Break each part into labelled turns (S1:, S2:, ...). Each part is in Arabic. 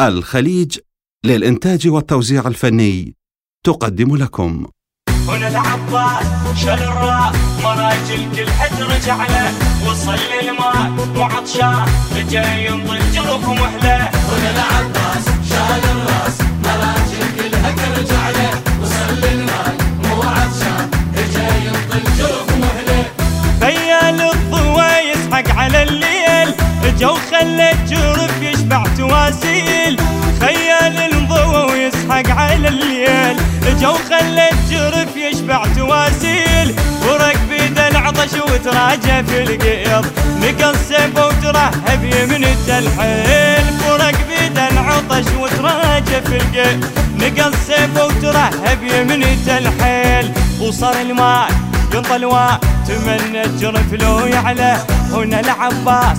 S1: الخليج للإنتاج والتوزيع الفني تقدم لكم.
S2: هنا العباس شال الراس مراجل كل حد له. وصل للماء وعطشان جاي ينطل جرف ومحله
S3: هنا العباس شال الراس مراجل كل حد له. وصل للماء مو عطشان جاي ينطل جرف ومحله
S2: خيال الضوى يسحق على الليل جو خلى الجرف تواسيل خيال الضوى ويسحق على الليل. جو خلى الجرف يشبع تواسيل. ورق بيد العطش وتراجع في القيض. مقصب وترهب يمن التلحيل. فرق بيد العطش وتراجع في القيض. مقصب وترهب يمن التلحيل. وصار الماء ينطل تمنى الجرف لو يعلى. هنا العباس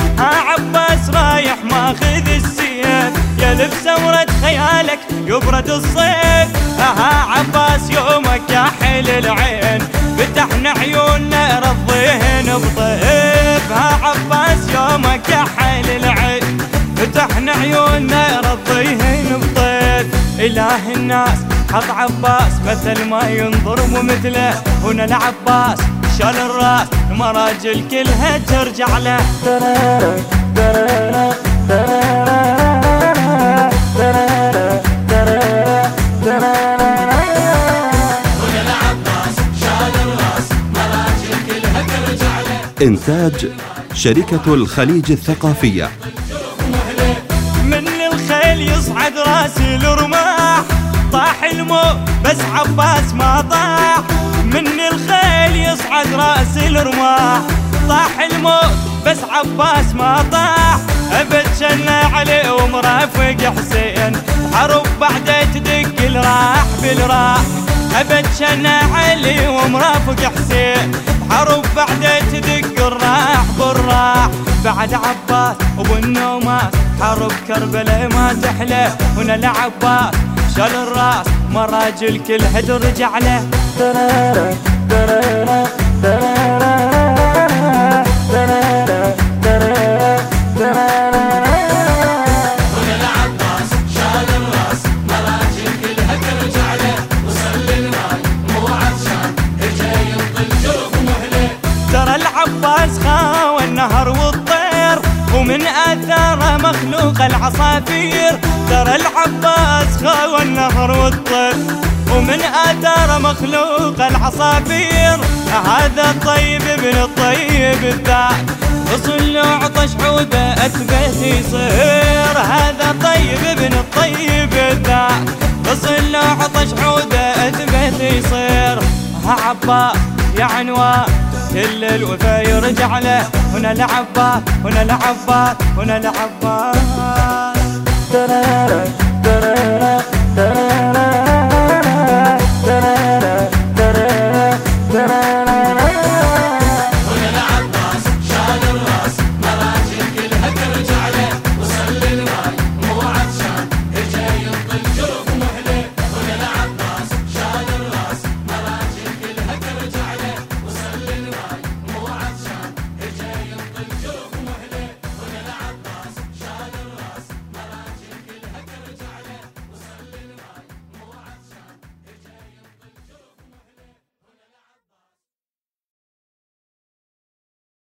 S2: عباس رايح ماخذ السيف. يا لبس امرة خيالك يبرد الصيف. ها عباس يومك يا حل العين. فتحنا عيوننا رضيهن بطيف. ها عباس يومك يا حل العين. فتحنا عيوننا رضيهن بطيف. إله الناس حط عباس مثل ما ينظر ومثله هنا العباس شال الراس مراجل كلها ترجع له.
S1: إنتاج شركة الخليج الثقافية.
S2: من الخيل يصعد راسي الرماح طاح الموت بس عباس ما طاح. الرماح طاح الموت بس عباس ما طاح. أبد شنا عليه ومرافق حسين حرب بعده تدق الراح بالراح. أبد شنا علي ومرافق حسين حرب بعده تدق الراح بالراح. بعد عباس أبو النوماس حرب كربلاء ما تحله هنا العباس شال الراس مراجل كل هد رجع له مخلوق العصافير. ترى العباس خاوى النهر والطير. ومن اثاره مخلوق العصافير هذا الطيب ابن الطيب الذات. له عطش عودة أثبت يصير. هذا طيب ابن الطيب الذات. له عطش عودة أثبت يصير. عباس يا عنوان. كل الوفا يرجع له. هنا العباس هنا العباس هنا العباس